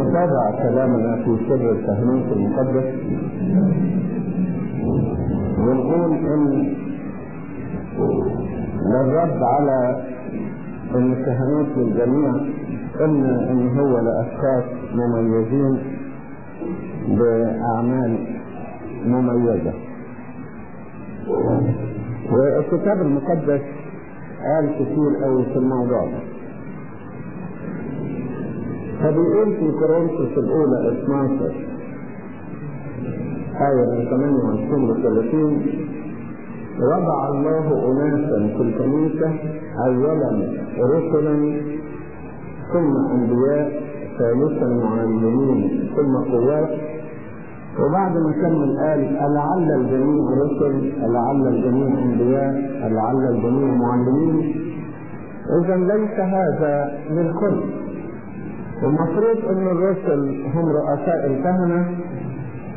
نتابع كلامنا في سر التهنيس المقدس ونقول ان للرد على ان التهنيس للجميع ان ان هو لاشخاص مميزين باعمال مميزه والكتاب المقدس قال كتير قوي في الموضوع ده فبيقول في كورنثوس الأولى 12 آية من 28 ل 30 وضع الله أناسا في الكنيسة أولا رسلا ثم أنبياء ثالثا معلمين ثم قوات وبعد ما كمل قال ألعل الجميع رسل ألعل الجميع أنبياء ألعل الجميع معلمين. إذا ليس هذا للكل المفروض أن الرسل هم رؤساء الكهنة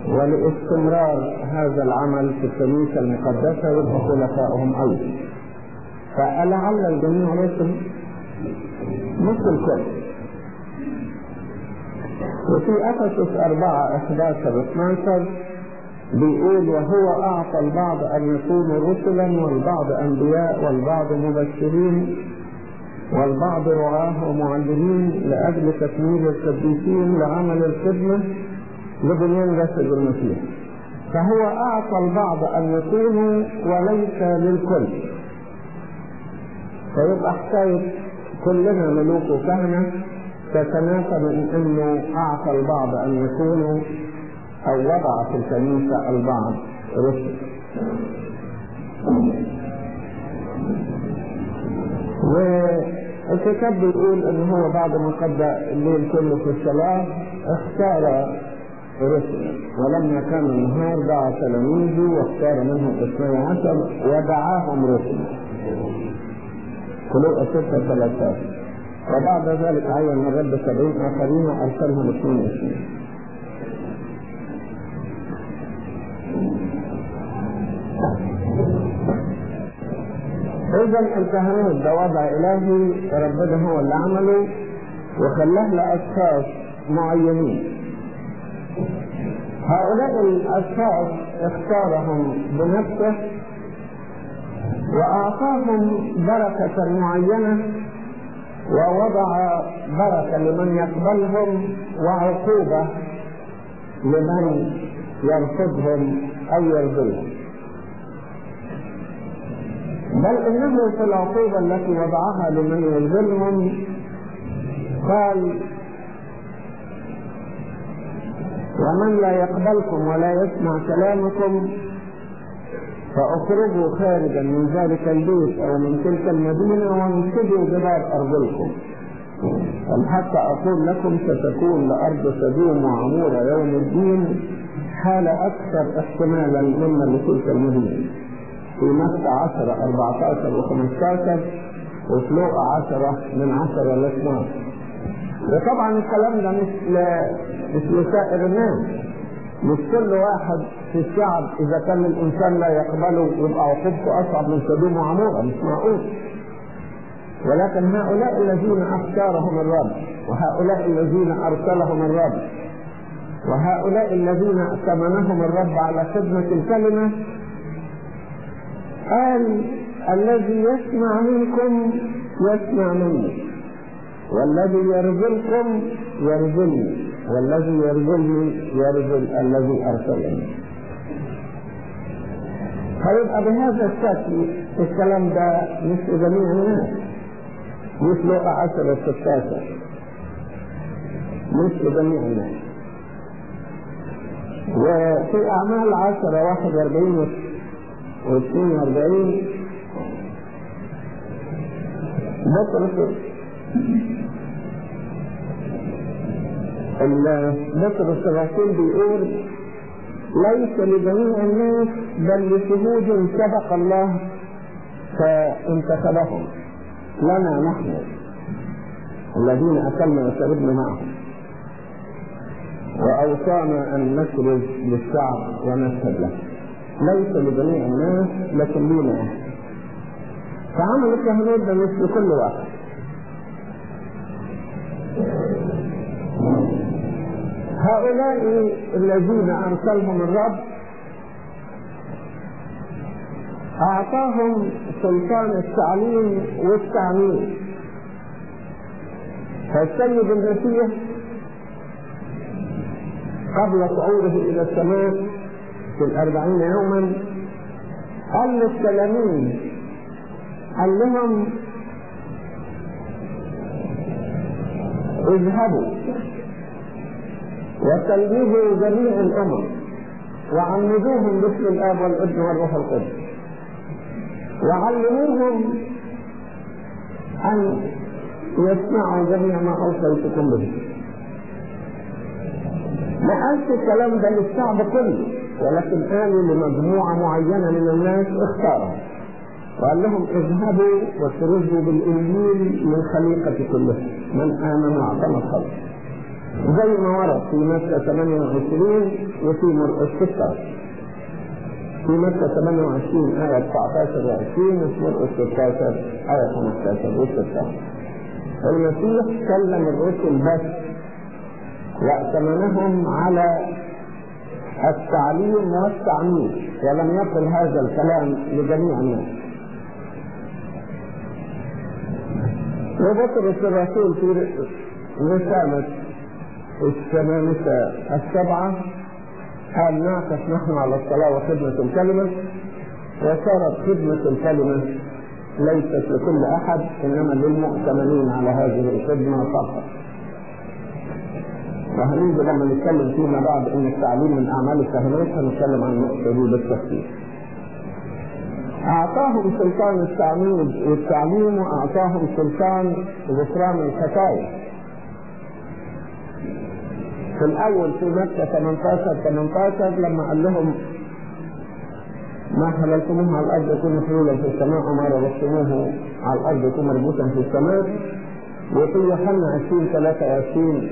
ولاستمرار هذا العمل في الكنيسة المقدسة يبقى خلفائهم أيضا فألعل الجميع رسل. مش الكل وفي أفسس 4 11 12 بيقول وهو أعطى البعض أن يكونوا رسلا والبعض أنبياء والبعض مبشرين والبعض رعاة ومعلمين لأجل تكميل القديسين لعمل الخدمة لبنيان جسد المسيح. فهو أعطى البعض أن يكونوا وليس للكل. فيبقى حكاية كلنا ملوك وكهنة تتناسب أنه أعطى البعض أن يكونوا أو وضع في الكنيسة البعض رسل والكتاب بيقول إن هو بعد ما قضى الليل كله في الصلاة اختار رسلا ولما كان النهار دعا تلاميذه واختار منهم اثني عشر ودعاهم رسلا قلوب ستة ثلاثة وبعد ذلك عين الرب سبعين آخرين وأرسلهم اثنين اثنين إذا الكهنوت ده وضع إلهي ربنا هو اللي عمله وخلاه لأشخاص معينين. هؤلاء الأشخاص اختارهم بنفسه وأعطاهم بركة معينة ووضع بركة لمن يقبلهم وعقوبة لمن يرفضهم أو يرضيهم. بل إنه في العقوبة التي وضعها لمن يرضيهم قال ومن لا يقبلكم ولا يسمع كلامكم فاخرجوا خارجا من ذلك البيت أو من تلك المدينة وانسدوا جدار ارضكم حتى أقول لكم ستكون لارض سدوم وعموره يوم الدين حالة أكثر احتمالا مما لتلك المدينة. في مكة 10 14 و15 وفي لوقا 10 من 10 ل 12. وطبعا الكلام ده مش. مش لسائر الناس. مش كل واحد في الشعب إذا كان الإنسان لا يقبله يبقى عقوبته أصعب من سدوم وعموره مش معقول. ولكن هؤلاء الذين أختارهم الرب وهؤلاء الذين أرسلهم الرب وهؤلاء الذين ائتمنهم الرب على خدمة الكلمة قال الذي يسمع منكم يسمع مني والذي يرزلكم يرزلني والذي يرزلني يرزل الذي ارسلني فيبقى بهذا الشكل الكلام ده مش لجميع الناس مش لقى 10 16 مش لجميع الناس. وفي أعمال 10 41 و 42 بطرس بطرس الرسول بيقول ليس لجميع الناس بل لشهود سبق الله فانتخبهم. لنا نحن الذين اكلنا وشربنا معهم. وأوصانا أن نخرج للشعب ونشهد له. ليس لجميع الناس لكن لينا فعمل الكهنوت ده مش لكل واحد. هؤلاء الذين أرسلهم الرب أعطاهم سلطان التعليم والتعميم. فالسيد المسيح قبل صعوده إلى السماء في الأربعين يوما قال للتلاميذ قال لهم اذهبوا. وتلميذوا جميع الأمم وعمدوهم باسم الآب والابن والروح القدس. وعلموهم أن يسمعوا جميع ما اوصيتكم به. ما قالش الكلام ده للشعب كله. ولكن قالوا لمجموعه معينة من الناس اختارهم وقال لهم اذهبوا واخرجوا بالإنجيل من خليقة كلها من آمن واعتمد خلق زي ما ورد في متى 28 وفي 16 في متى 28 آية 19 و 20 وفي مرقس 16 آية 15 و 16 المسيح كلم الرسل بس وائتمنهم على التعليم والتعميم ولم يقل هذا الكلام لجميع الناس. وبطرس الرسول في رسالة الشمامسة السبعة قال نعكس نحن على الصلاة وخدمة الكلمة وصارت خدمة الكلمة ليست لكل أحد إنما للمؤتمنين على هذه الخدمة فقط وهنيجي لما نتكلم فيما بعد إن التعليم من أعمال الكهنوت هنتكلم عن النقطه بالتفصيل. أعطاهم سلطان التعميد والتعليم وأعطاهم سلطان غفران الخطايا. في الأول في مكة 18 18 لما قال لهم ما حللتموه على الأرض يكون محلولا في السماء وما ربطتموه على الأرض يكون مربوطا في السماء وفي يوحنا 20 23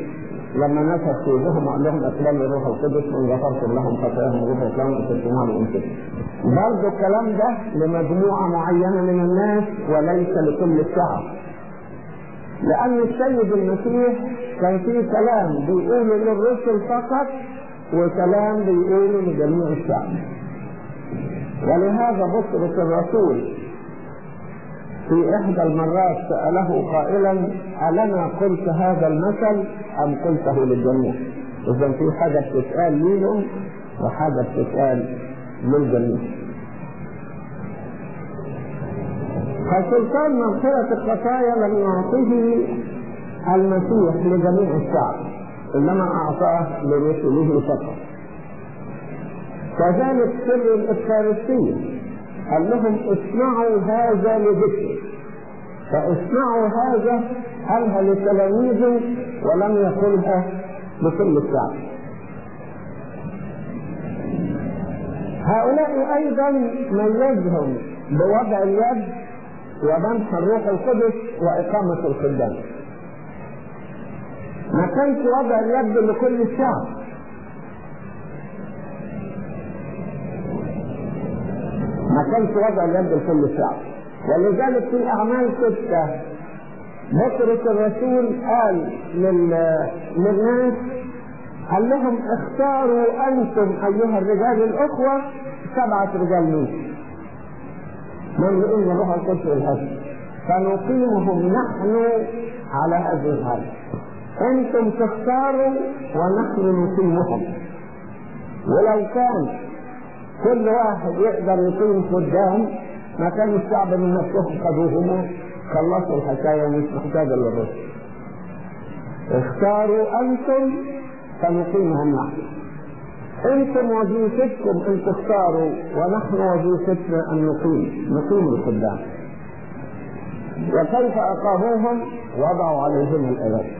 لما نفخ في وجوههم وقال لهم اقبال الروح القدس من غفرتم لهم خطاياهم وغفرت لهم وتركتموها لانفسكم. برضه الكلام ده لمجموعة معينة من الناس وليس لكل الشعب. لأن السيد المسيح كان فيه كلام بيقوله للرسل فقط وكلام بيقوله لجميع الشعب. ولهذا بطرس الرسول في إحدى المرات سأله قائلا ألنا قلت هذا المثل أم قلته للجميع؟ إذا في حاجة بتتقال ليهم وحاجة بتتقال للجميع. فسلطان مغفرة الخطايا لم يعطه المسيح لجميع الشعب إنما أعطاه لرسله فقط. كذلك سر الإفخارستية قال لهم اصنعوا هذا لذكري فاصنعوا هذا قالها لتلاميذه ولم يقلها لكل الشعب هؤلاء أيضا ميزهم بوضع اليد ومنح الروح القدس وإقامة الخدام ما كانش وضع اليد لكل الشعب ما كانش وضع اليد لكل الشعب ولذلك في اعمال سته بطرس الرسول قال لل... للناس قال لهم اختاروا أنتم أيها الرجال الأخوة؟ سبعة رجال منكم مملؤون الروح القدس والحسن فنقيمهم نحن على هذه الحاله أنتم تختاروا ونحن نقيمهم. ولو كان كل واحد يقدر يقيم قدام ما كان الشعب من نفسهم خدوهم خلصوا الحكاية ومش محتاجة للرسل اختاروا أنتم فنقيمهم نحن. أنتم وظيفتكم ان تختاروا ونحن وظيفتنا ان نقيم. نقيم الخدام. وكيف اقاموهم وضعوا عليهم الأيادي.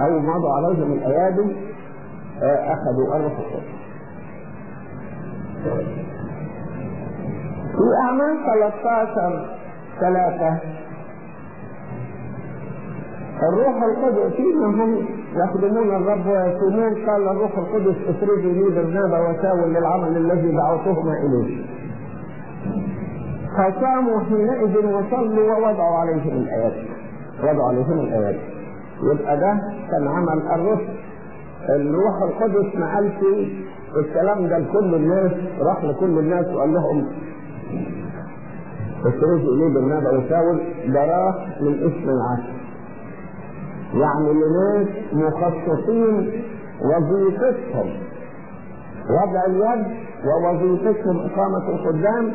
أو وضعوا عليهم الأيادي أخذوا الروح القدس في أعمال 13 ثلاثة. الروح القدس فيما هم يخدمون الرب ويصومون قال الروح القدس افرجوا لي برنابا وساول للعمل الذي دعوتهما إليه. فصاموا حينئذ وصلوا ووضعوا عليهم الآيات. وضعوا عليهم الآيات. يبقى ده كان عمل الرسل الروح القدس ما قالش الكلام ده لكل الناس راح لكل الناس وقال لهم اخرجوا اليه بالنبأ وساول ده راح من اسم العشر يعني لناس مخصصين وظيفتهم وضع اليد ووظيفتهم إقامة الخدام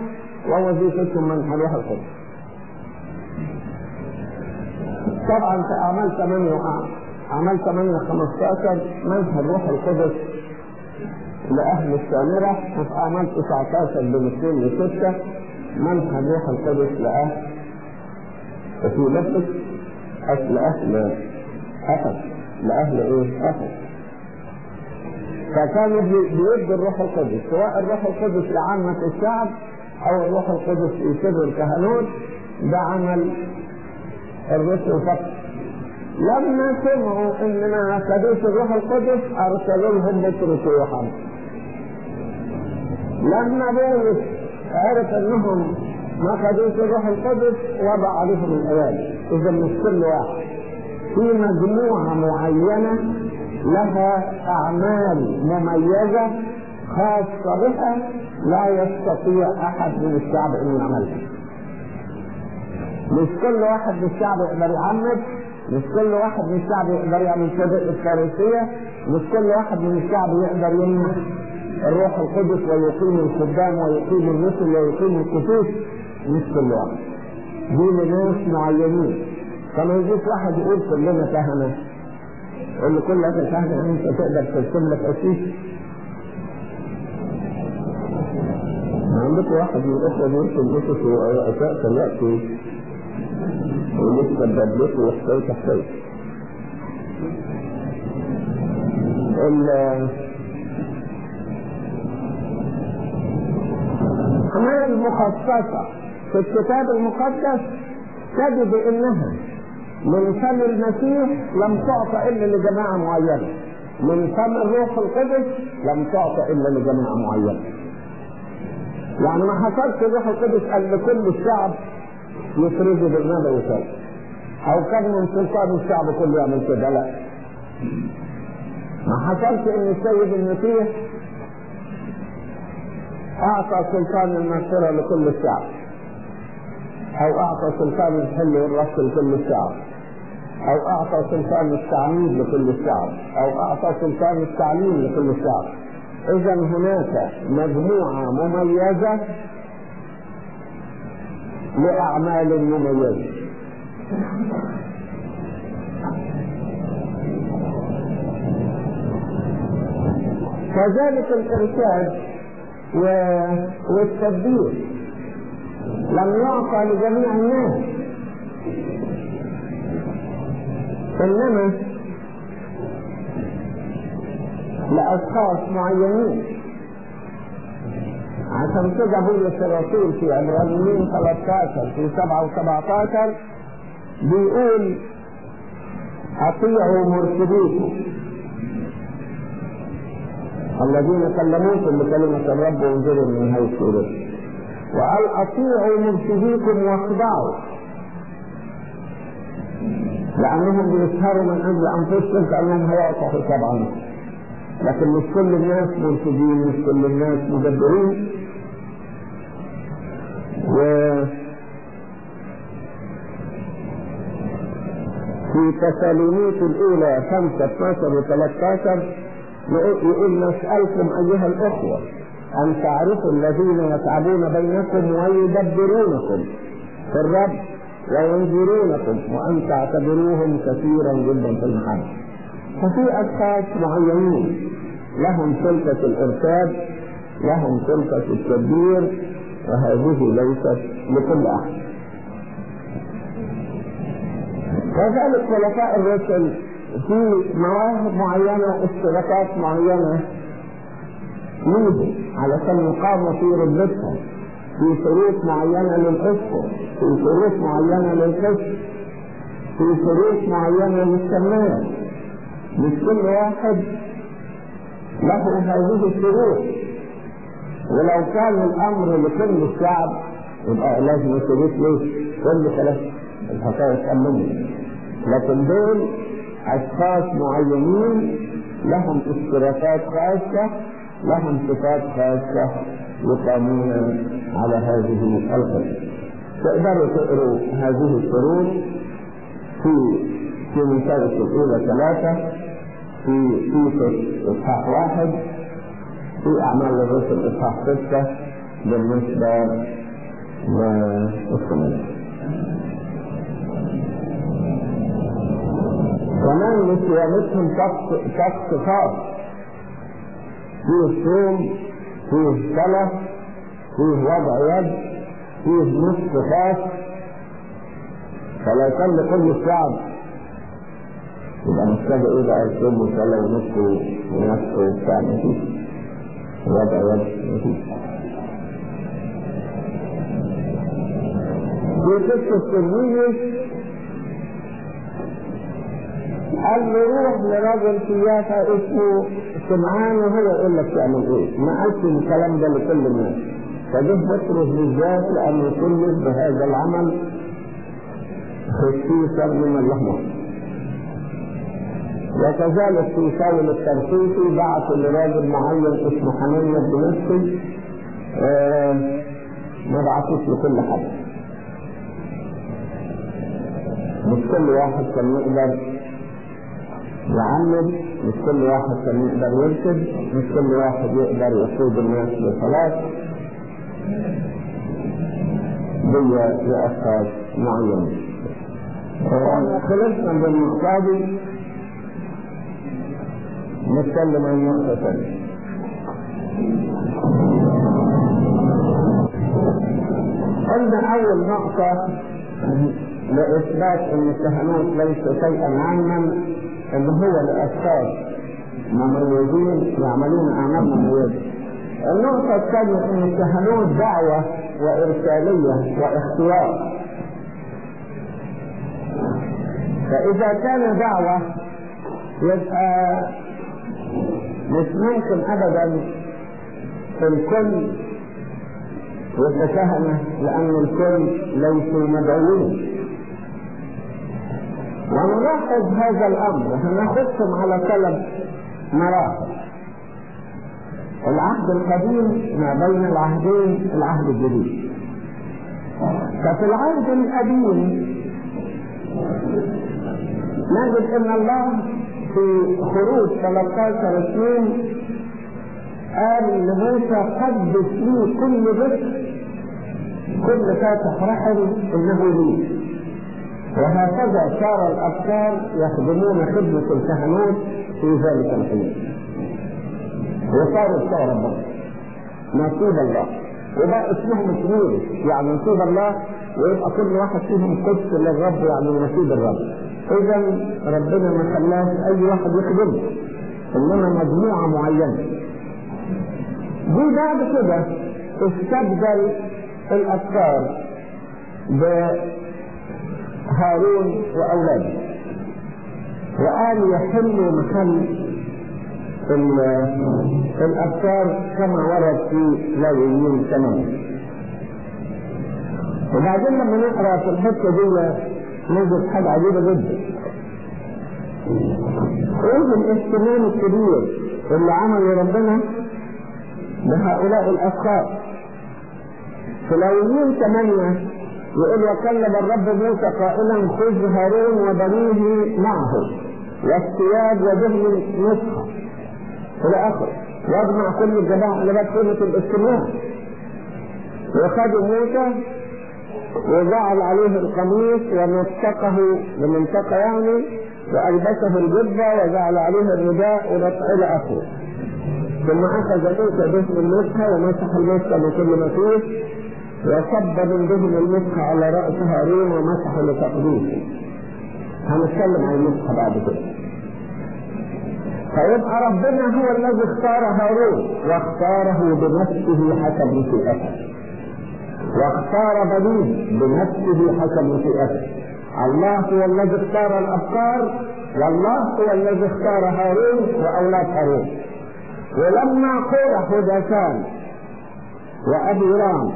ووظيفتهم منح الروح القدس. طبعا في أعمال 8 أعمال 8 15 منح الروح القدس لأهل السامرة وفي أعمال 19 بين 2 ل 6 منح الروح القدس لأهل وفي لبس لأهل أخذ لأهل إيه؟ أخذ فكانوا بيدوا الروح القدس. سواء الروح القدس لعامة الشعب أو الروح القدس في الكهنوت ده عمل الرسل فقط. لما سمعوا إن ما الروح القدس ارسلوا لهم بطرس ويوحنا لما بولس عرف إنهم ما أخذوش الروح القدس وضع عليهم الايادي اذا مش كل واحد. في مجموعة معينة لها أعمال مميزة خاصة بها لا يستطيع أحد من الشعب أن يعملها. مش كل واحد من الشعب يقدر يعمد مش كل واحد من الشعب يقدر يعمل صدق الفارسية مش كل واحد من الشعب يقدر يمنع الروح القدس ويقيم الخدام ويقيم الرسل ويقيم الكتوب مش كل واحد. دي لناس معينين. فما يجيش واحد يقول كلنا يقول له كل هذا كهنة أنت تقدر ترسم لك اسيس عندك واحد من الأخوة بيرسم اسس ورؤساء دلوقتي ولسه بدلته وحكايته حكايته الأعمال المخصصة في الكتاب المقدس تجد إنها من فم المسيح لم تعطى إلا لجماعة معينة. من فم الروح القدس لم تعطى إلا لجماعة معينة. يعني ما حصلش الروح القدس قال لكل الشعب يخرجوا بالنبي وسلم أو كان من سلطان الشعب كله يعمل كده لا. ما حصلش إن السيد المسيح أعطى سلطان المغفرة لكل الشعب. أو أعطى سلطان الحل والرفض لكل الشعب. أو أعطى سلطان التعميد لكل الشعب أو أعطى سلطان التعليم لكل الشعب. إذا هناك مجموعة مميزة لأعمال مميزة. كذلك الإرشاد و... والتدبير لم يعطى لجميع الناس. إنما لأشخاص معينين. عشان كده بولس الرسول في عبرانيين 13 في 7 و17 بيقول أطيعوا مرشديكم. الذين كلموكم بكلمة الرب وانزلوا من حيث إليه. وقال أطيعوا مرشديكم واخضعوا. لأنهم بيسهروا من أجل أنفسهم كأنهم هيقطعوا حساب عنهم لكن مش كل الناس مرشدين مش كل الناس مدبرين. و في تسالونيك الأولى 5 12 و 13 يقول نسألكم أيها الأخوة أن تعرفوا الذين يتعبون بينكم ويدبرونكم في الرب وينذرونكم وأن تعتبروهم كثيرا جدا في المحبة ففي أشخاص معينين لهم سلطة الإرشاد لهم سلطة التدبير وهذه ليست لكل أحد. كذلك خلفاء الرسل في مواهب معينة اشتراكات معينة ليهم علشان يقاموا في رتبتهم في شروط معينة للقسط في شروط معينة للقسط في شروط معينة للسماء مش كل واحد له هذه الشروط ولو كان الأمر لكل الشعب يبقى لازم الشروط ليه؟ كل ثلاث الحكاية تأمني لكن دول أشخاص معينين لهم اشتراكات خاصة لهم صفات خاصة يقامون على هذه القصة تقدروا تقروا هذه الشروط في في مسألة الأولى ثلاثة في في إصحاح واحد في أعمال الرسل إصحاح ستة بالنسبة للسنة كمان لصيانتهم شخص خاص. فيه صوم فيه صلاة فيه وضع يد فيه نصف خاص فلا كان لكل الشعب يبقى محتاج إيه بقى الصوم وصلاة ونصف ونصف وبتاع مفيش وضع يد مفيش في قصة تلميذه قال له روح لراجل يافا اسمه سمعان وهو يقول لك تعمل إيه؟ ما قالش الكلام ده لكل الناس. فجه بطرس بالذات لأن يكلف بهذا العمل خصيصا من الله وكذلك في شاول الترسيسي بعث لراجل معين اسمه حنين الدمشقي آه ما بعثوش لكل حد. مش كل واحد كان يقدر يعلم مش كل واحد كان يقدر يرشد مش كل واحد يقدر يقود الناس للصلاة دي لأشخاص معينين خلصنا بالنقطة دي نتكلم عن نقطة ثانية قلنا أول نقطة لإثبات أن الكهنوت ليس شيئا عاما ان هو لاشخاص مميزين يعملون اعمال مميزه. النقطة الثانية إن الكهنوت دعوة وإرسالية واختيار. فإذا كان دعوة يبقى مش ممكن ابدا الكل يبقى كهنة لأن الكل ليسوا مدعوين. ونلاحظ هذا الأمر. هناخذكم على ثلاث مراحل. العهد القديم ما بين العهدين العهد الجديد. ففي العهد القديم نجد إن الله في خروج 13 اثنين قال لموسى قدس لي كل بيت كل فاتح رحم إنه لي. وهكذا صار الأبكار يخدمون خدمة الكهنوت في ذلك الحين. وصاروا بتوع ربنا. نصيب الله. وده اسمهم الشهور يعني نصيب الله ويبقى كل واحد فيهم قدس للرب يعني نصيب الرب. إذا ربنا ما خلاش أي واحد يخدمه إنما مجموعة معينة. دي بعد كده استبدل الأفكار هارون وأولاده. وقال يحل محل الأفكار كما ورد في لاويين ثمانية وبعدين لما نقرأ في الحتة دي نجد حاجة عجيبة جدا. إيه الاهتمام الكبير اللي عمله ربنا بهؤلاء في لاويين ثمانيه يقول وكلم الرب موسى قائلا خذ هارون وبنيه معه والثياب ودهن نسخة إلى آخره. واجمع كل الجماعة اللي بقت قيمة الاجتماع وخدوا موسى وجعل عليه القميص ومنطقه بمنطقة يعني وألبسه الجبة وجعل عليه الرداء إلى آخره. ثم أخذ موسى دهن النسخة ومسح المسخة من كل ما فيه وصب من دهن المسح على رأس هارون ومسح لتقديسه. هنتكلم عن المسح بعد كده. فيبقى ربنا هو الذي اختار هارون واختاره بنفسه حسب مشيئته واختار بنيه بنفسه حسب مشيئته الله هو الذي اختار الافكار والله هو الذي اختار هارون وأولاد هارون. ولما هدسان وأبي رام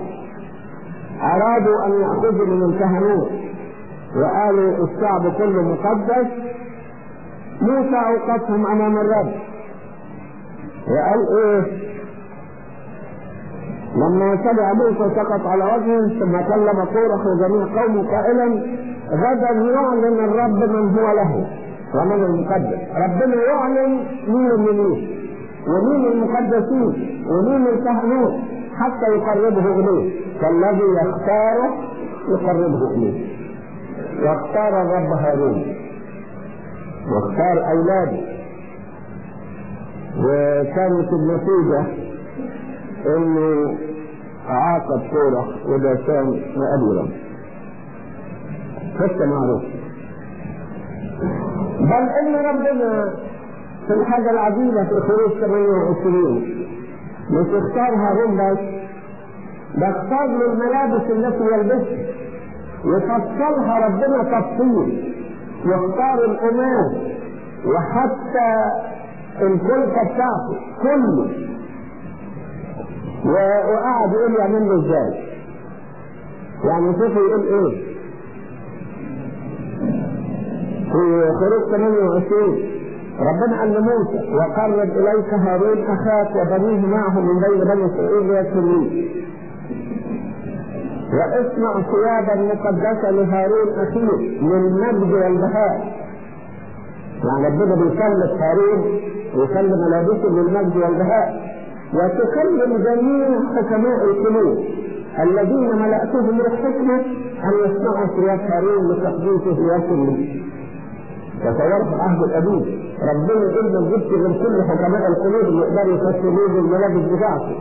أرادوا أن يأخذوا من الكهنوت وقالوا الشعب كله مقدس موسى اوقفهم أمام الرب. وقال إيه؟ لما سمع موسى سقط على وجهه ثم كلم كورح وجميع قومه قائلا غدا يعلن الرب من هو له. ومن المقدس. ربنا يعلن مين الملوك ومين المقدسين ومين الكهنوت حتى يقربه إليه. فالذي يختاره يقربه إليه. واختار الرب هارون. واختار اولاده وكانت النتيجة إنه عاقب كورح وداسان وابيرم قصه معروفه بل إن ربنا في الحاجة العجيبه في خروج 28 مش اختار هارون بس اختار له الملابس التي يلبسها يفصلها ربنا تفصيل. واختار القماش وحتى الكلفه بتاعته كله. وقعد يقول يعمل له إزاي؟ يعني شوفوا يقول إيه؟ في خروج 28 ربنا قال لموسى وقرب إليك هارون أخاك وبنيه معه من بين بني إسرائيل ليكفرني واصنع ثيابا مقدسه لهارون اخيك للمجد والبهاء. يعني ربنا بيكلف هارون ويكلم ملابسه للمجد والبهاء. وتكلم جميع حكماء القلوب الذين ملأتهم بالحكمة أن يصنعوا ثياب هارون لتقديسه ويكن تصورت العهد القديم ربنا يقول جبت من كل حكماء القلوب اللي يقدروا يفسروا الملابس بتاعته.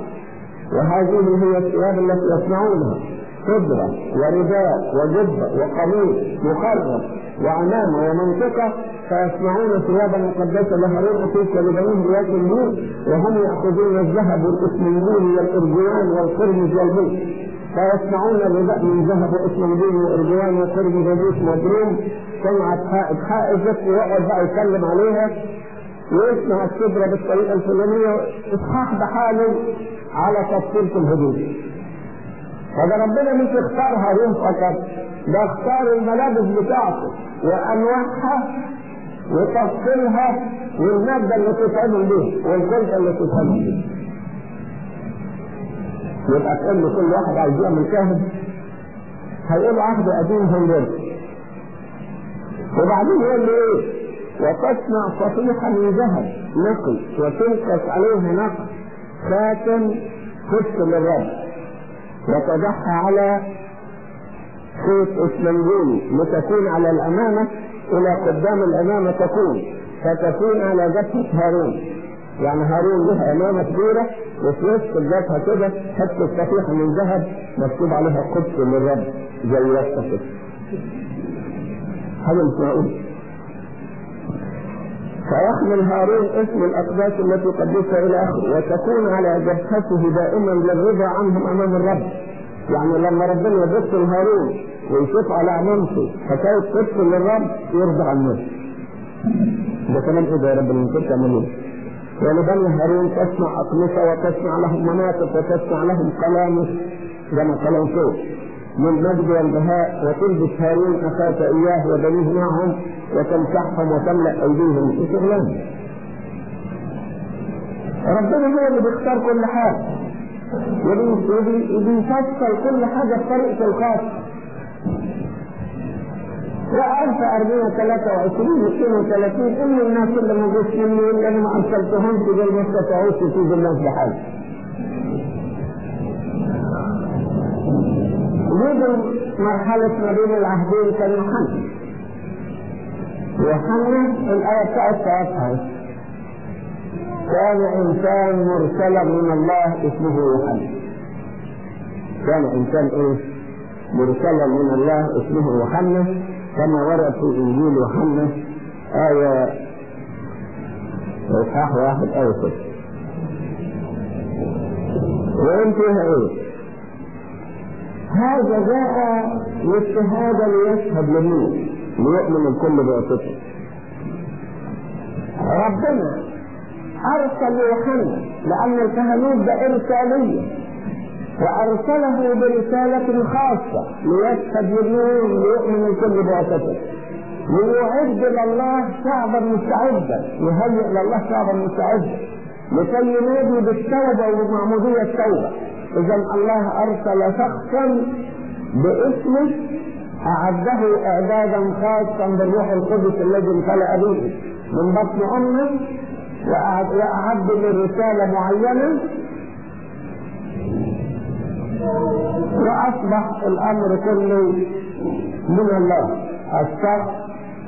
وهذه هي الثياب التي يصنعونها قدرة ورداء وجبة وقميص مقرب وعمامة ومنطقة فيصنعون ثيابا مقدسة لهارون أخيك ولبنيه بوجه النور وهم يأخذون الذهب والإسمنجون والإرجوان والقرمز والبيت فيصنعون الرداء من ذهب وإسمنجون وإرجوان وقرمز وبيت مدروم صنعة حائط حائط بس يقعد بقى يتكلم عليها. ويصنع الشبرة بالطريقة الفلانية. إصحاح بحاله على تفصيل في الهدوء فده ربنا مش اختار هارون فقط ده اختار الملابس بتاعته وانواعها وتفصيلها والمادة اللي تتعمل بيها والكلفة اللي تتعمل بيها يبقى كأن كل واحد عايز يعمل كاهن هيقول عهد قديم هنجر وبعدين يقول له إيه وتصنع صفيحة من ذهب نقي وتنقص عليه نقص خاتم خش للرب وتضعها على خيط اسمنجوني لتكون على الأمامة إلى قدام الأمامة تكون فتكون على جبهه هارون. يعني هارون له أمامة كبيرة وفي وسط الجبهه كده حتة صفيحه من ذهب مكتوب عليها قدس للرب زي كده. هذا مش معقول فيحمل هارون اسم الأقداس التي قدسها إلى آخره وتكون على جبهته دائما للرضا عنهم أمام الرب. يعني لما ربنا يبص لهارون ويشوف على امامته حكاية قدس للرب يرضى عن نفسه ده كلام إيه ده يا رب؟ اللي كنت تعمله ولبني هارون تصنع أقمصة وتصنع لهم مناطق وتصنع لهم قلامس كما قلم فوق. من مجد والبهاء وتلبس هارون اخاك إياه وبنيه معهم وتمسحهم وتملأ أيديهم في شغلهم ربنا هو اللي بيختار كل حاجة. وبيفصل كل حاجة بطريقته الخاصه وقال في أربعين ثلاثة وعشرين اثنين وثلاثين إن الناس اللي موجود مني إلا أنا ما أرسلتهمش دول ما استطاعوش يفيدوا الناس بحاجة. نيجي مرحلة ما بين العهدين كان يوحنا. يوحنا الآية بتاعت ساعتها كان إنسان مرسلا من الله اسمه يوحنا. كان إنسان إيه؟ مرسلا من الله اسمه يوحنا كما ورد في إنجيل يوحنا آية إصحاح واحد ستة. وقال فيها إيه؟ هذا جاء للشهادة ليشهد لمين؟ ليؤمن الكل بواسطته. ربنا أرسل يوحنا لأن الكهنوت ده إرسالية وأرسله برسالة خاصة ليشهد لمين؟ ليؤمن الكل بواسطته. ليعد لله شعبا مستعدا يهيئ لله شعبا مستعدا لكي ينادي بالتوبة وبمعمودية التوبة إذا الله أرسل شخصا باسمه أعده إعدادا خاصا بالروح القدس الذي امتلأ به من بطن أمه وأعد لرسالة معينة. وأصبح الأمر كله من الله الشخص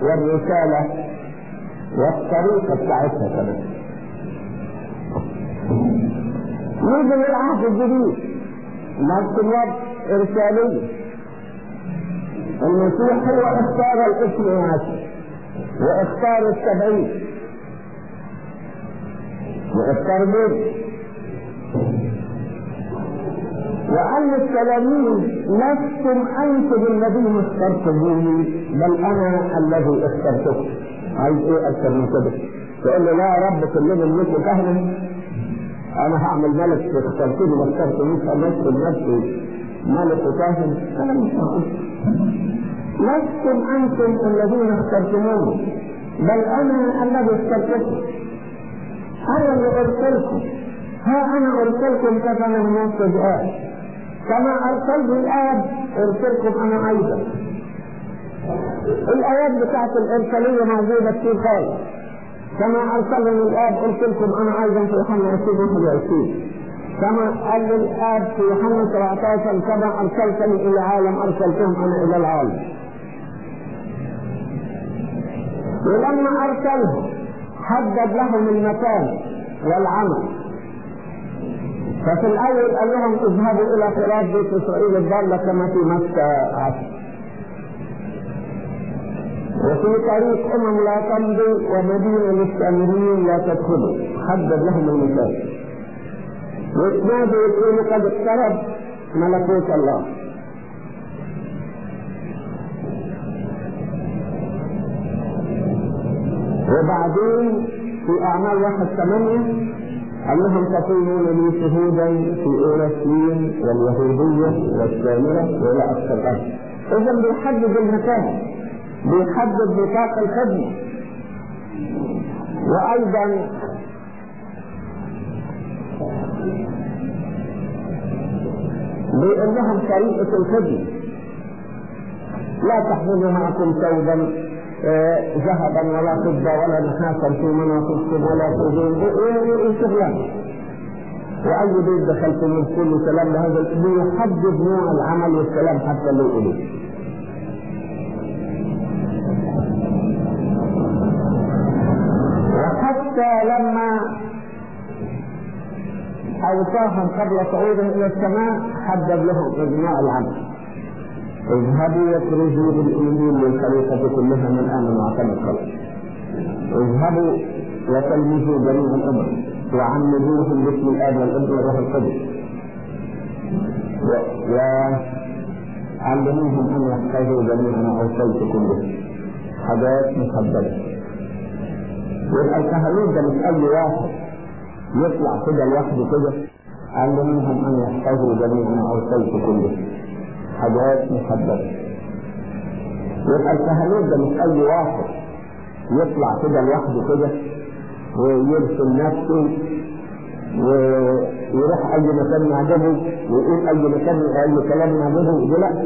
والرسالة والطريقة بتاعتها كمان. نيجي للعهد الجديد. الوقت إرسالية. المسيح هو إختار الاثني عشر وإختار السبعين وإختار مين وقال للتلاميذ لستم أنتم الذين اخترتموني بل أنا الذي اخترتكم. عايز إيه أكثر من كده تقول له لا يا رب كلنا نموت كهنه أنا هعمل ملك اخترتني ما اخترتنيش امثل نفسي ملك وكاهن أنا مش هقول لستم أنتم الذين اخترتموني بل أنا الذي اخترتكم. أنا اللي أرسلكم؟ ها أنا أرسلكم كفنا موسى آب كما أرسلت الآب أرسلكم أنا أيضا. الآيات بتاعت الإرسالية موجودة كتير خالص كما ارسلني الآب ارسلكم أنا أيضا في يوحنا 20 21 كما قال الآب في يوحنا 17 كما أرسلتني إلى العالم أرسلتهم أنا إلى العالم. ولما ارسلهم حدد لهم المكان والعمل. ففي الأول قال لهم اذهبوا إلى خراج بيت إسرائيل الضاله كما في مكة. عشر وفي طريق أمم لا تمضي ومدينة للسامريين لا تدخلوا حدد لهم المكان ويتنادوا يقولوا قد اقترب ملكوت الله. وبعدين في أعمال واحد ثمانية لهم تكونون لي شهودا في اورشليم واليهودية والسامرة والى اقصى الأرض اذا بيحدد المكان بيحدد نطاق الخدمة وأيضا بيقول لهم طريقة الخدمة لا تحملوا معكم ثوبا ذهبا ولا فضة ولا نحاسا في مناطقكم ولا تجين شغلانة وأي بيت دخلت من كل سلام لهذا بيحدد نوع العمل والسلام حتى اللي يقولوه أوصاهم قبل صعودهم إلى السماء حدد لهم إجماع العمل. اذهبوا واخرجوا بالإنجيل للخليقة كلها من آمن واعتمد خلق. اذهبوا وتلمذوا جميع الأمم وعمدوهم باسم الآب والابن والروح القدس. وعلموهم أن يحفظوا جميع ما أوصيتكم به حاجات محددة يبقى الكهنوت ده مش أي واحد. يطلع كده لوحده كده. علموهم أن يحفظوا جميع ما أوصيتكم به حاجات محددة يبقى الكهنوت ده مش أي واحد. يطلع كده لوحده كده ويرسم نفسه ويروح أي مكان يعجبه ويقول أي مكان أي كلام يعجبه ده لا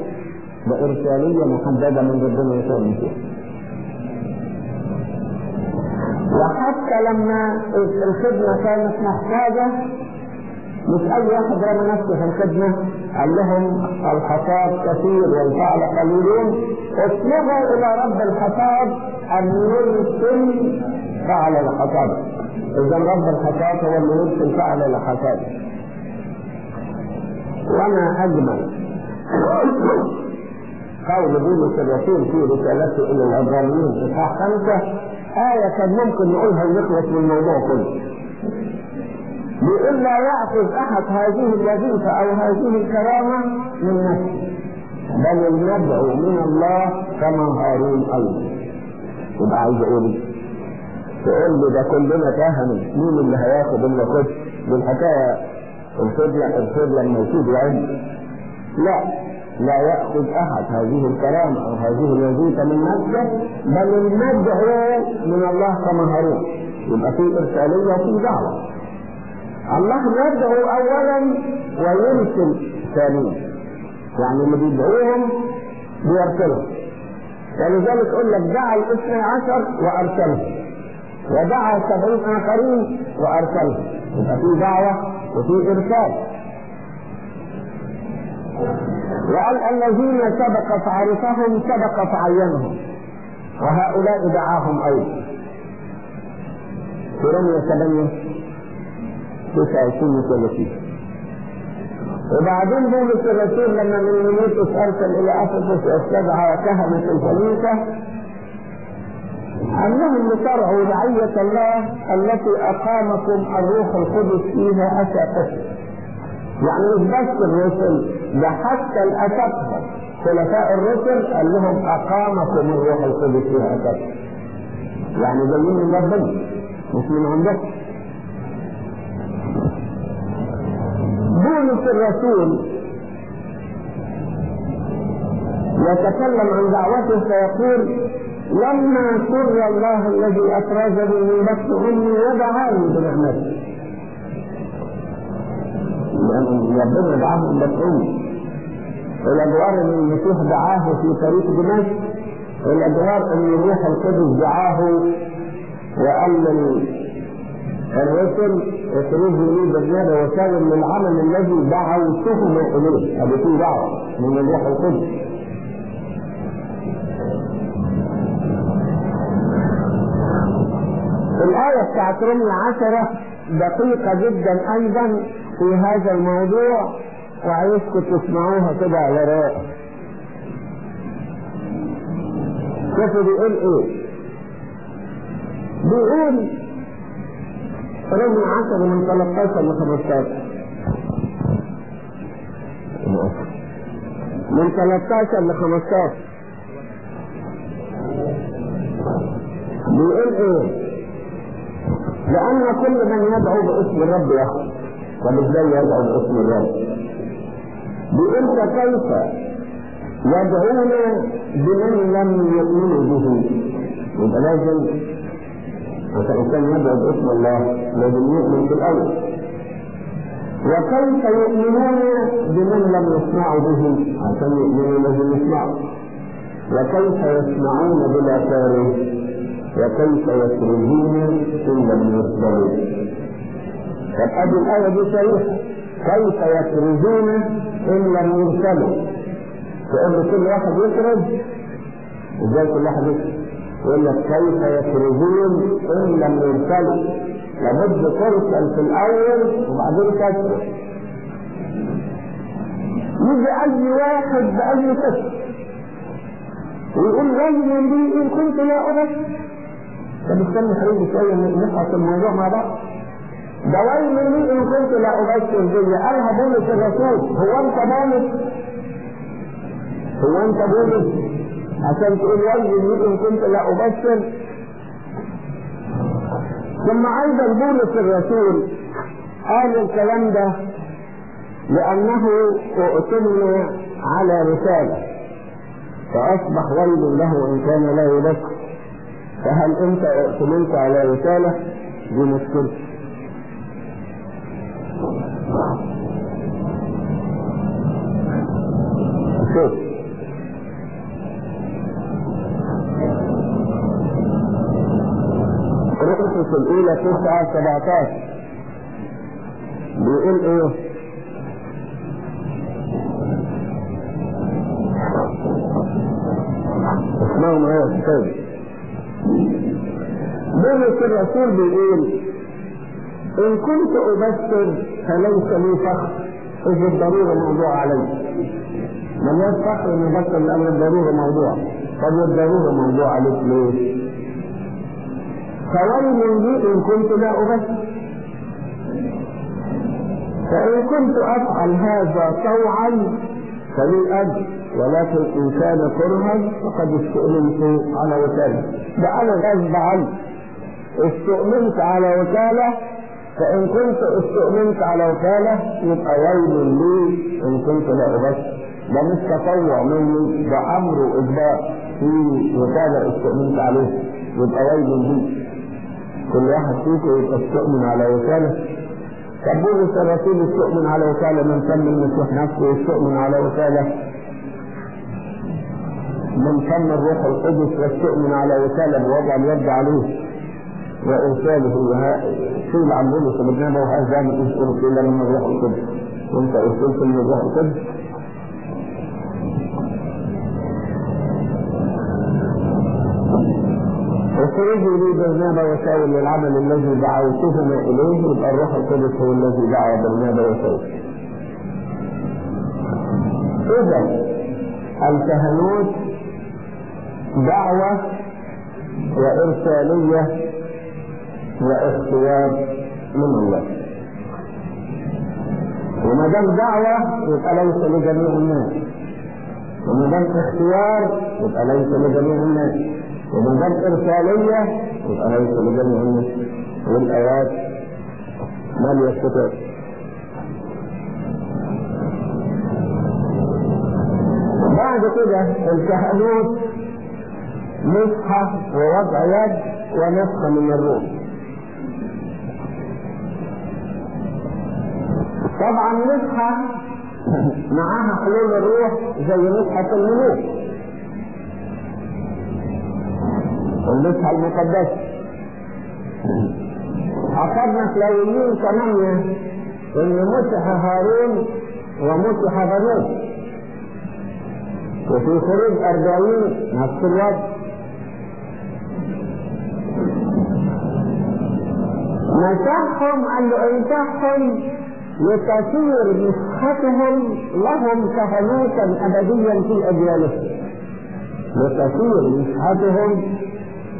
ده إرسالية محددة من ربنا يسوع المسيح. وحتى لما الخدمة كانت محتاجة مش أي واحد رمى نفسه في الخدمة قال لهم الحصاد كثير والفعل قليلون. اطلبوا إلى رب الحصاد أن يرسل فعل الحصاد. إذا رب الحصاد هو اللي يرسل فعل الحصاد. وما أجمل قول بولس الرسول في رسالته إلى العبرانيين اصحاح خمسة. آية كان ممكن نقولها ونخلص من الموضوع كله. بيقول لا يأخذ أحد هذه الوظيفة أو هذه الكرامة من نفسه. بل المدعو من الله كما هارون أيضا. يبقى عايز أقول تقول لي ده كلنا كهنة مين اللي هياخد اللي خد؟ دي الحكاية الخدلة لما يسيب العلم لا. لا يأخذ أحد هذه الكرامة أو هذه الوظيفة من نفسه بل المدعو من الله كما هارون يبقى في إرسالية وفي دعوة. الله يدعو أولا ويرسل ثانيا. يعني اللي بيدعوهم بيرسلهم. ولذلك يقول لك دعا الاثني عشر وأرسلهم ودعا سبعين آخرين وأرسلهم يبقى في دعوة وفي إرسال. وقال الذين سبق فعرفهم سبق فعينهم وهؤلاء دعاهم أيضا. في رمية ثمانية تسعة وعشرين وثلاثين وبعدين بولس الرسول لما من يموت أرسل إلى افسس واستدعى كهنة الكنيسة أنهم لترعوا رعية الله التي أقامكم الروح القدس فيها اساقفه يعني مش بس الرسل. ده حتى خلفاء الرسل قال لهم أقامكم الروح القدس فيها اساقفه يعني جايين من ربنا مش من عندكم بولس الرسول يتكلم عن دعوته فيقول لما سر الله الذي أخرجني من بطن أمي ودعاني بنعمته. ربنا دعاه من بطن أمي. الادوار ان المسيح دعاه في طريق دمشق الادوار ان الروح القدس دعاه وقال الرسل اخرجوا لي برنابا وسالم للعمل الذي دعوتهم اليه هذه في دعوة من الروح القدس الآية بتاعت رمي عشرة دقيقة جدا أيضا في هذا الموضوع. وعايزكم تسمعوها كده على رواق شوفوا بيقول إيه؟ بيقول رمي عشرة من 13 ل 15 من 13 ل 15 بيقول إيه؟ لأن كل من يدعو باسم الرب يخرج طب إزاي يدعو باسم الرب؟ بيقول فكيف يدعون بمن لم يؤمنوا به؟ يبقى لازم عشان الإنسان يدعو باسم الله لازم يؤمن في الأول وكيف يؤمنون بمن لم يسمعوا به؟ عشان يؤمنوا لازم يسمعوا. وكيف يسمعون بلا كاره وكيف يخرجون إن لم يصبروا ادي الآية دي صريحه كيف يخرجون ان لم يرسلوا تقول كل واحد يخرج إزاي كل واحد يقول لك كيف يخرجون ان لم يرسلوا لابد ترسل في الأول وبعدين تسرق يجي أي واحد بأي كسر ويقول ويل لي إن كنت لا ابشر طب استنى حبيبي شوية نفحص الموضوع مع بعض. ده لي إن كنت لا أبشر بي. قالها بولس الرسول هو أنت بولس هو أنت بولس عشان تقول ويل لي إن كنت لا أبشر. ثم أيضا بولس الرسول قال الكلام ده لأنه اؤتمن على رسالة. فأصبح ويل له إن كان لا يبشر. فهل أنت اؤتمنت على رسالة؟ دي مشكلة. شوف قرطس الأولى تسعة سبعتاشر بيقول إيه؟ اسمعوا معايا الكتاب بولس الرسول بيقول إن كنت أبشر فليس لي فخر. إذ الضرورة موضوع علي. من فخر إن أبشر لأن الضرورة موضوع. طب الضرورة موضوع عليك ليه؟ فويل لي إن كنت لا أبشر. فإن كنت أفعل هذا طوعا فلي أجر ولكن إن كان كرها فقد استؤمنت على وكالة. ده أنا غصب عني. استؤمنت على وكالة فإن كنت استؤمنت على وكالة يبقى ويل لي. إن كنت لا أبشر. ده مش تطوع مني. ده أمر واجبار في وكاله استؤمنت عليه. يبقى ويل لي. كل واحد فيكم يبقى استؤمن على وكاله طب بولس الرسول استؤمن على وكاله من فم المسيح نفسه يستؤمن على وكاله من فم الروح القدس واستؤمن على وكاله بوضع اليد عليه. وارساله قيل عن بولس وبرنابا وهذا من ارسل من الروح القدس وانت ارسلت من الروح القدس اخرجوا لي برنابا وشاول للعمل الذي دعوتهما إليه. يبقى الروح القدس هو الذي دعا برنابا وشاول إذا الكهنوت دعوة وإرسالية واختيار من الله. وما دام دعوة يبقى ليس لجميع الناس. وما دام اختيار يبقى ليس لجميع الناس. وما دام إرسالية يبقى ليس لجميع الناس. والآيات ماليه الكتاب بعد كده الكهنوت مسحه ووضع يد ونفخه من الروح. طبعا مسحه معاها حلول الروح زي مسحه الملوك. المسحه المقدسة. أخذنا في لاويين ثمانية إن مسح هارون ومسح بنوه وفي خروج أربعين نفس الوقت. مسحهم قال له امسحهم لتصير مسحتهم لهم كهنوتا أبديا في أجيالهم لتصير مسحتهم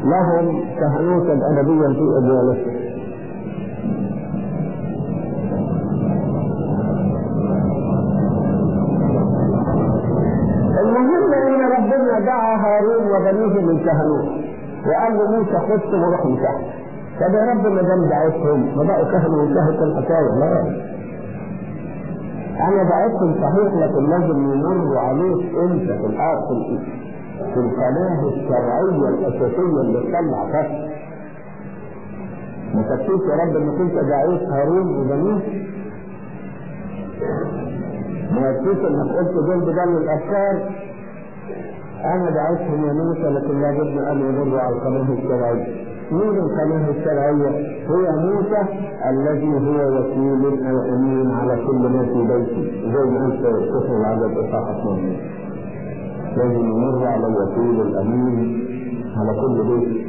لهم كهنوتا أبديا في أجيالهم المهم إن ربنا دعا هارون وبنيه من كهنوت وقال له موسى خذهم وروح مسحهم طب يا رب ما دام دعيتهم ما بقوا كهنوا وانتهت الحكاية لا أنا دعيتهم صحيح لكن لازم يمر عليك انت في الأرض في القناه الشرعية الأساسية اللي تطلع فيها ما تكفيش يا رب إنك أنت دعيت هارون وبنيه ما يكفيش إنك قلت دول بدل الافكار أنا دعيتهم يا موسى لكن لابد أن يمروا على القناة الشرعية. مين القناه الشرعية هي موسى الذي هو وكيل أو امين على كل ما في بيتي زي ما أنت سفر العدد اصحاح 8 لازم يمر على الوكيل الأمين على كل بيت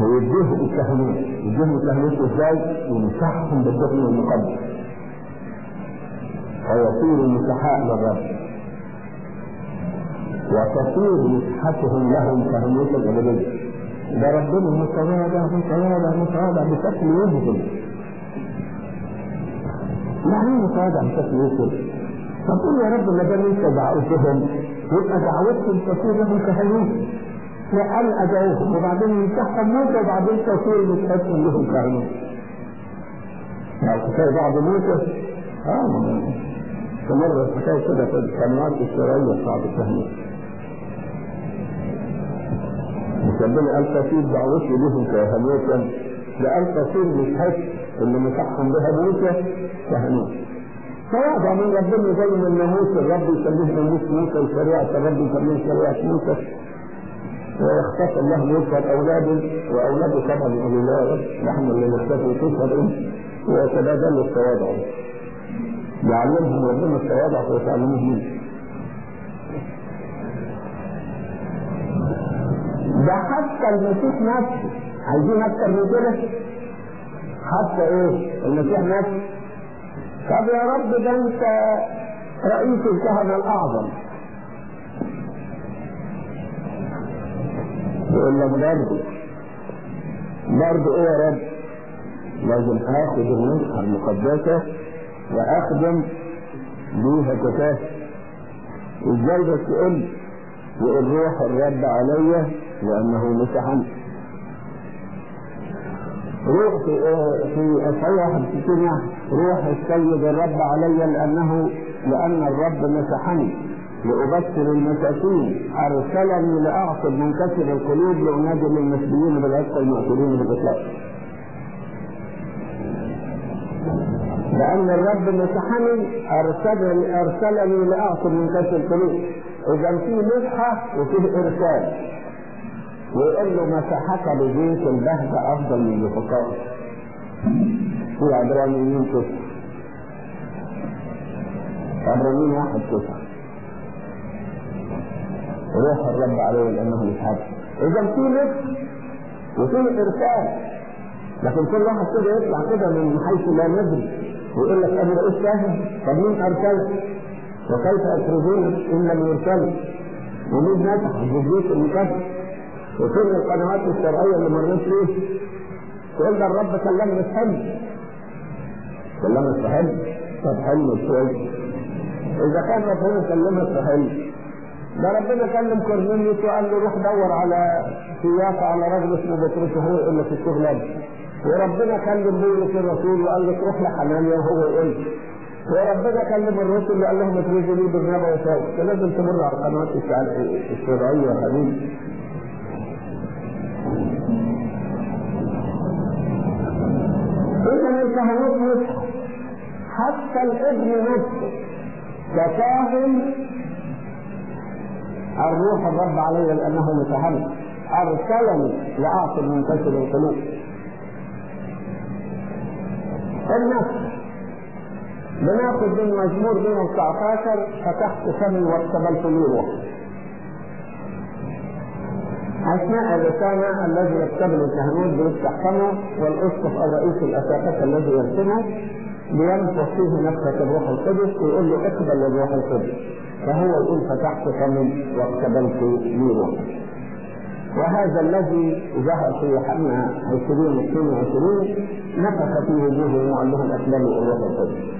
ويديه الكهنوت يديه الكهنوت إزاي؟ يمسحهم بالدهن المقدس ويصير مسحاء للرب. وتصير مسحتهم لهم كهنوتا ابديا ده ربنا متواضع متواضع متواضع بشكل يذهل يعني متواضع بشكل طب قول يا رب ما دام انت دعوتهم يبقى دعوتهم تصير لهم كهنوت لا قال أدعوهم وبعدين يمسحهم موسى وبعدين تصير مسحتهم لهم كهنوت يعني حكايه بعض موسى آه الحكاية كده في القنوات الشرعيه بتاعت الكهنوت ربنا قال تصير دعوتي لهم كهنوتا ده قال تصير مسحت اللي مسحهم بها موسى كهنوت. فواضع من ربنا زي ما الناموس الرب يسميه ناموس موسى وشريعة الرب يسميه شريعة موسى. ويختص الله موسى أولاده وأولاده طبعا يقولوا لا نحن اللي نختفي وتظهر أنت ويتبادلوا التواضع. يعلمهم ربنا التواضع ويتعلموه منه ده حتى المسيح نفسه. عايزين أكتر من كده؟ حتى إيه؟ المسيح نفسه. طب يا رب ده أنت رئيس الكهنه الأعظم. يقول لك برضه. برضه إيه يا رب؟ لازم اخد النسخه المقدسة وأخدم بيها كتاب إزاي بس تقول؟ يقول روح الرب عليا. لأنه مسحني روح في في أشعياء 61 روح السيد الرب علي لأنه لأن الرب مسحني لأبشر المساكين أرسلني لأعصب منكسر القلوب لأنادي للمسبيين بالعتق المأكولين بالإطلاق لأن الرب مسحني أرسلني أرسلني لأعصب منكسر القلوب. إذا في مسحة وفيه إرسال ويقول له مسحك بجنس البهجة أفضل من الفقار عبرانيين تسعة عبرانيين واحد تسعة روح الرب عليه لأنه يتحب إذا في نفس وفي إرسال. لكن كل واحد كده يطلع كده من حيث لا ندري. ويقول لك أنا رئيس فاهم طب مين أرسل؟ وكيف أخرجون إن لم يرسلوا؟ ومين نجح بالبيت المكافئ؟ وكل القنوات الشرعية اللي مريت فيه تقول ده الرب كلمني في حلم. كلمك في حلم. طب حلم شوية. إذا كان ربنا كلمك في حلم. ده ربنا كلم كورنيليوس وقال له روح دور على سياق على رجل اسمه بطرس وهو يقول لك الشغلانه وربنا كلم بولس الرسول وقال له تروح لحنانيا وهو يقول. وربنا كلم الرسل اللي قال لهم اتريدوا لي بالربا وساوي فلازم تمر على القنوات الشرعية يا حبيبي. اذا الكهنوت يصحى حتى الابن نفسه. ككاهن الروح الرب علي لأنه متهم. أرسلني لاعصر منتشر القلوب. النفس. بناخذ من مزمور 119 فتحت فمي واقتبلت نوره اثناء الرسالة الذي يقتبل الكهنوت بيفتح فمه والأسقف أو رئيس الاساقفه الذي يرسمه بينفخ فيه نفخة الروح القدس ويقول له اقبل الروح القدس فهو يقول فتحت فمي واقتبلت نوره وهذا الذي ظهر في يوحنا 20 22 نفخ في وجوههم وقال لهم اقبلوا الروح القدس.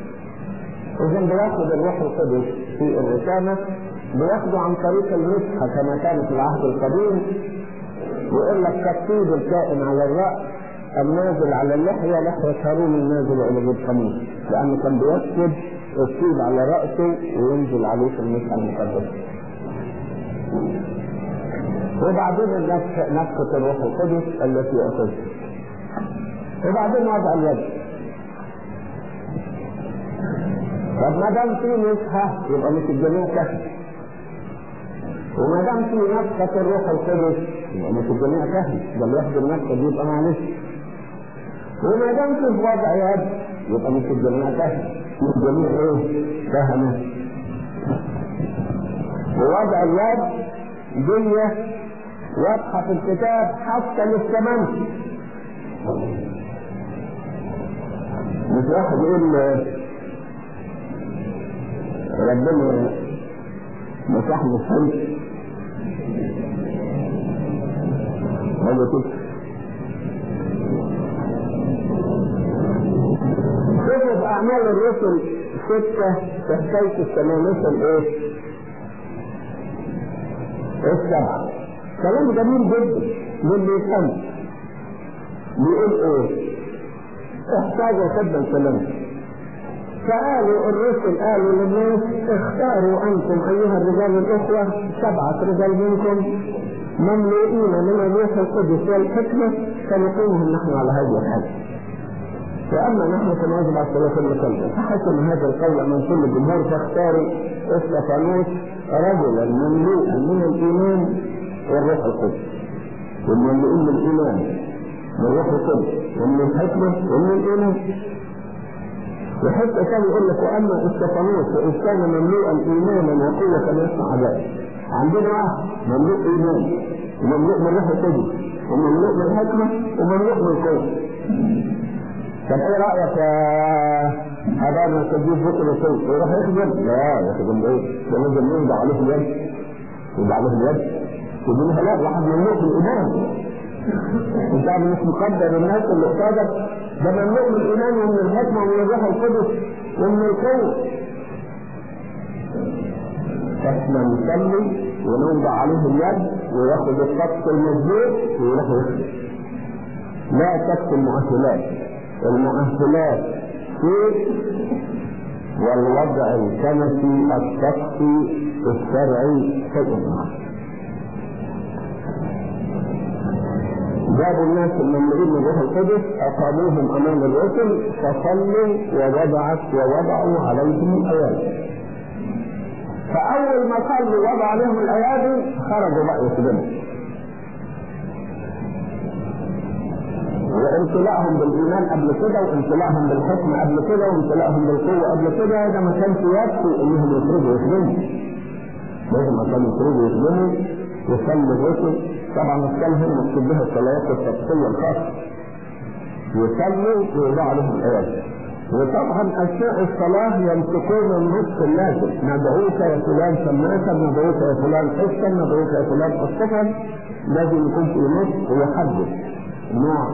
اذا بياخذ الروح القدس في الرسالة بياخده عن طريق المسحة كما كان في العهد القديم ويقول لك كالطيب الكائن على الرأس النازل على اللحية لحية هارون النازل إلى بيت قميص لأنه كان بيسكب الطيب على رأسه وينزل عليه في المسحة المقدسة. وبعدين النفخ نفخة الروح القدس التي أخذت. وبعدين وضع اليد. طب ما دام في نفخة يبقى مش الجميع كهن وما دام في نفخة الروح القدس مش الجميع كهن ده اللي ياخد النفخة دي يبقى معلش وما دام في وضع يد يبقى مش الجميع كهن الجميع إيه؟ كهنة ووضع اليد دي واضحة في الكتاب حتى للسمن مش واحد يقول ربنا مسحني الشمس هذا أعمال الرسل ستة في حكاية السمانسة الإيه؟ السبعة كلام جميل جدا. للي يفهم؟ بيقول إيه؟ احتاجوا سدا سلام فقالوا الرسل قالوا للناس اختاروا أنتم أيها الرجال الأخوة سبعة رجال منكم مملوئين من الروح القدس والحكمة فنقيمهم نحن على هذه الحاجة وأما نحن فنواجب على الثلاثه المكلفه فحسن هذا القول من كل الجمهور فاختاروا استفانوس رجلا مملوءا من الإيمان والروح القدس. والمملوءين من الإيمان والروح القدس ومن الحكمة ومن الإيمان. وحتى كان يقول لك وأما إستفانوس فان كان مملوءا ايمانا وقوة يصنع ذلك. عندنا مملوء إيمان ومملوء من الروح القدس ومملوء من الحكمه ومملوء من القوه طب إيه رأيك؟ يا حبايبنا القديس بطرس يروح يخدم؟ لا يخدم إيه؟ ده لازم يوضع عليه اليد. يوضع عليه اليد. يقول لها لا واحد مملوء بالايمان انت مش مقدر الناس اللي قصادك ده مملوء من الإيمان ومن الحكمة ومن الروح القدس ومن القوه إحنا نصلي ونوضع عليه اليد وياخد الخط المظبوط ويروح لا تكفي المؤهلات المؤهلات في والوضع الكنسي الشخصي الشرعي شيء اخر جابوا الناس المملوئين من روح القدس أقاموهم أمام الرسل فصلوا ووضعت ووضعوا عليهم الأيادي. فأول ما صلوا وضع عليهم الأيادي خرجوا بقى يخدموا وامتلاءهم بالإيمان قبل كده وامتلاءهم بالحكمة قبل كده وامتلاءهم بالقوة قبل كده ده ما كانش يكفي إنهم يخرجوا يخدموا لازم عشان يخرجوا يخدموا يصلوا الرسل طبعا الصلاه مكتوب بها الصلوات التطبيقيه الخاصة. يصلوا ويوضعوا عليهم الايات وطبعا اثناء الصلاة يمسكون النصف اللازم ندعوك يا فلان سماكا ندعوك يا فلان حسا ندعوك يا فلان اسقفا لازم يكون في نص ويحدد نوع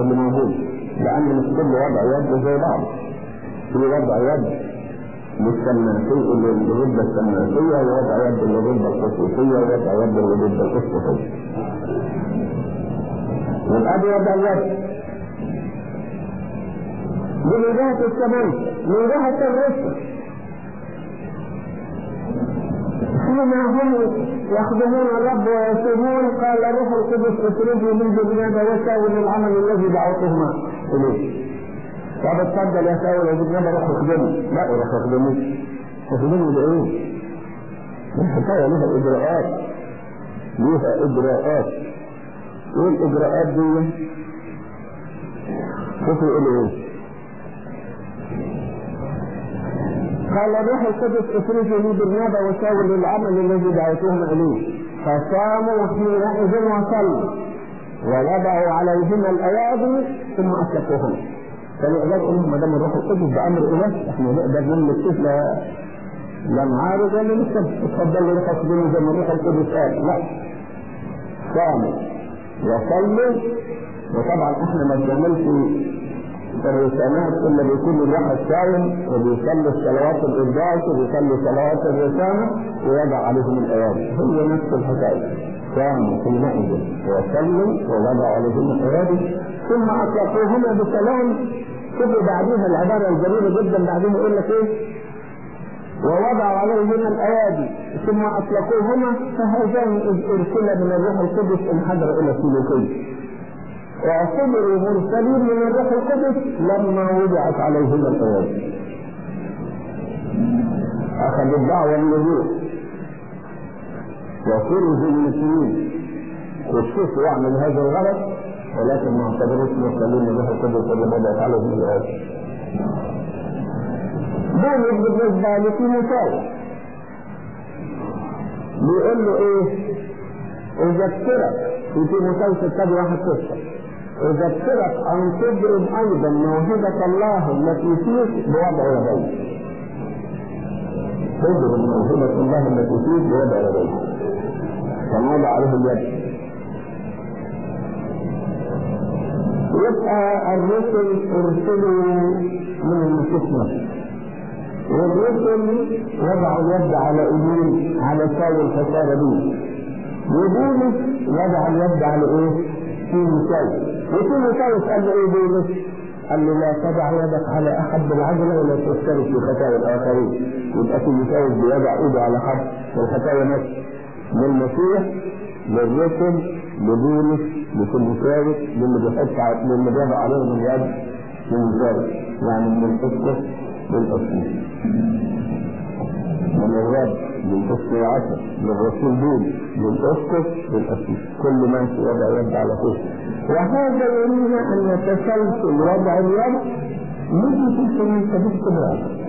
اللي موجود لأن مش كل وضع يد زي بعض. في وضع يد للسماسية للغدة السماسية ووضع يد للغدة الخصوصية ووضع يد للغدة الخصوصية. والأب وضع اليد من جهة السماء من جهة الرسل فيما هم يخدمون الرب ويسيرون قال روح القدس اخرجوا من جبنانا وساووا للعمل الذي دعوتهما اليه طب اتفضل يا ساوي يا جبنانا روح اخدمه لا روح اخدمه اخدمه بايه؟ الحكاية لها إجراءات ليها إجراءات إيه الاجراءات دي؟ شوفوا يقولوا إيه؟ قال روح القدس اخرجوا لي برنابا وشاور للعمل الذي دعوتهم إليه فصاموا حينئذ وصلوا ووضعوا عليهما الأيادي ثم اسلكوهما فنقدر نقول ما دام الروح القدس بأمر إله إحنا نقدر نملك لا لا نعارض ولا نكتب اتفضل لي روح القدس زي ما الروح القدس. قال لا. صاموا وصلوا وطبعا إحنا ما بنعملش الرسامات الا بيكون الواحد صايم وبيصلي الصلوات القداس وبيصلي صلوات الرسامه ويضع عليهم الايات هي نفس الحكاية. صاموا حينئذ وصلوا ووضع عليهم الايات ثم أطلقوهما بسلام. شوفوا بعديها العبارة الجميلة جدا. بعدين يقول لك إيه؟ ووضعوا عليهما الايادي ثم أطلقوهما. فهذان إذ أرسل من الروح القدس انحدر إلى سلوكيه واعتبروا مرسلين من الروح القدس لما وضعت عليهم الايات اخذوا الدعوة من وخرجوا من السنين خصوصوا يعمل هذا الغلط ولكن ما اعتبروش مرسلين من الروح القدس اللي وضعت عليهم الايات دول بالنسبة لتيموثاوس بيقول له إيه؟ اذكرك في تيموثاوس الثاني واحد ستة اذكرك أن تضرب أيضا موهبة الله التي فيك بوضع يديك تضرب موهبة الله التي فيك بوضع يديك فنوضع عليه اليد. يبقى الرسل ارسلوا من نفسه والرسل وضعوا اليد على ايدين على ساوي الخسارة دي وبولس وضع اليد على إيه؟ تيموثاوس وتيموثاوس قال له إيه بولس؟ قال له لا تضع يدك على أحد بالعجله ولا تشترك في خطايا الآخرين. يبقى تيموثاوس بيضع ايده على حد والخطايا نفس للمسيح للرسل لبولس لتيموثاوس للي بيحط للي بيضع عليهم اليد تيموثاوس يعني من الاسقف للاسقف من الرب للاسقف عشر للرسول دول للاسقف للاسقف كل ما وضع يد على كفر وهذا يرينا أن يتسلسل وضع اليد مش في من باستمرار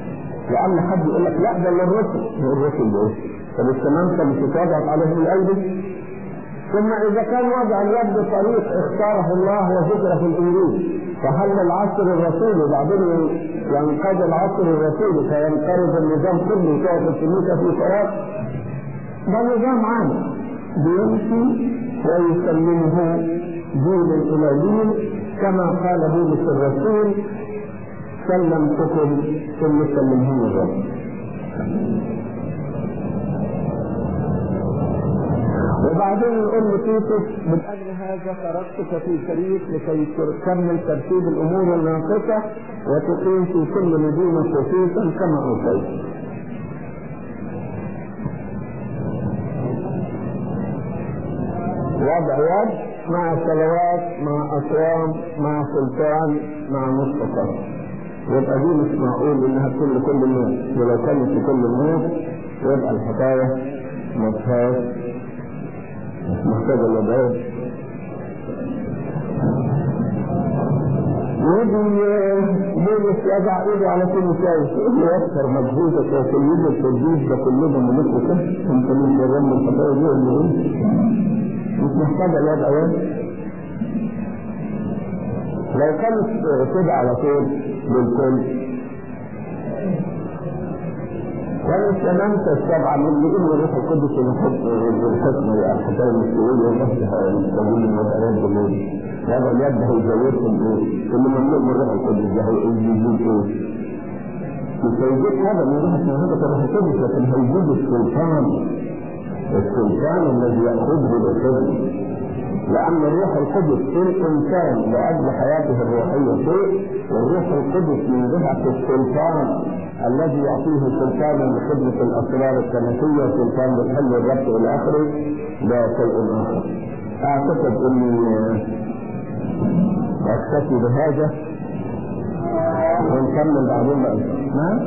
لأن حد يقول لك لا ده للرسل الرسل. ده طب السمامسه مش اتوضعت عليهم الايدي ثم إذا كان وضع اليد طريق اختاره الله وذكر في الإنجيل. فهل العصر الرسولي وبعدين ينقضي العصر الرسولي فينقرض النظام كله تقف الكنيسه في فراغ ده نظام عام. بيمشي ويسلمه دين إلى دين كما قال بولس الرسول. سلمتكم ثم سلمهم الرب. وبعدين يقول لتيتوس من أجل هذا تركتك في شريك لكي تكمل ترتيب الأمور الناقصه وتقيم في كل مدينة خصوصا كما اوصيت. وضع يد مع صلوات مع أصوام مع سلطان مع مستقر يبقى دي مش معقول إنها تكون لكل الناس. ولو كانت لكل الناس يبقى الحكاية ما فيهاش محتاجة لبعيد يجي بولس يضع ايده على كل شيء. يكثر مجهودك وكل التجهيز ده كلنا ملك كده انت مش جرم الخطايا دي ولا إيه؟ مش محتاجة إيه؟ لو كانت كده على طول للكل كان استلمت السبعة من اللي إن روح القدس الحكم الحكم الحكاية المسؤولية والنصح المستقبل والأراد بالليل هذا اليد هيزودهم إيه؟ كل ممنوع من روح القدس ده هيزيد إيه؟ مش هيزيد هذا من روح هذا روح القدس لكن هيزيد السلطان السلطان الذي يأخذه بالخدمة لأن الروح القدس في الإنسان لأجل حياته الروحية شيء والروح القدس من جهة السلطان الذي يعطيه سلطانا لخدمة الأسرار الكنسية وسلطان للحل والربط إلى آخره ده شيء آخر. أعتقد إني أكتفي بهذا ونكمل بعدين بقى. نعم؟